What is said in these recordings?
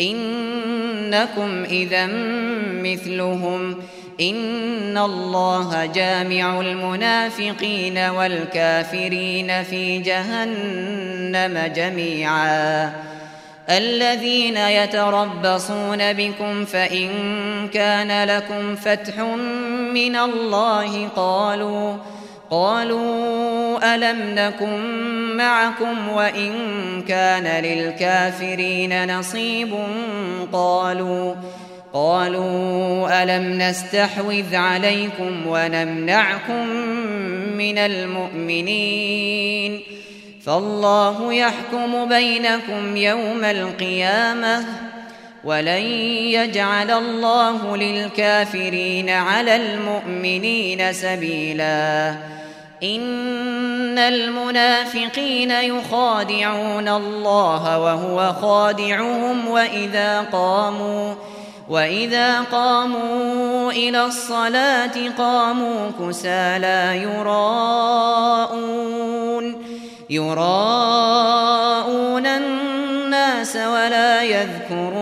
إنكم إذا مثلهم إن الله جامع المنافقين والكافرين في جهنم جميعا. الذين يتربصون بكم فإن كان لكم فتح من الله قالوا قالوا ألم نكن معكم وإن كان للكافرين نصيب قالوا قالوا ألم نستحوذ عليكم ونمنعكم من المؤمنين فالله يحكم بينكم يوم القيامة ولن يجعل الله للكافرين على المؤمنين سبيلا ان المنافقين يخادعون الله وهو خادعهم واذا قاموا واذا قاموا إلى الصلاه قاموا كسالى يراءون يراءون الناس ولا يذكرون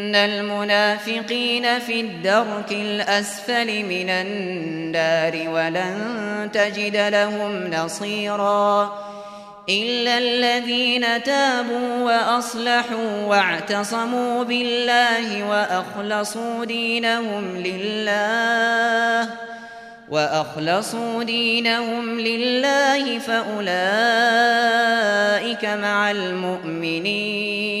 ان المنافقين في الدرك الاسفل من النار ولن تجد لهم نصيرا الا الذين تابوا واصلحوا واعتصموا بالله واخلصوا دينهم لله وأخلصوا دينهم لله فأولئك مع المؤمنين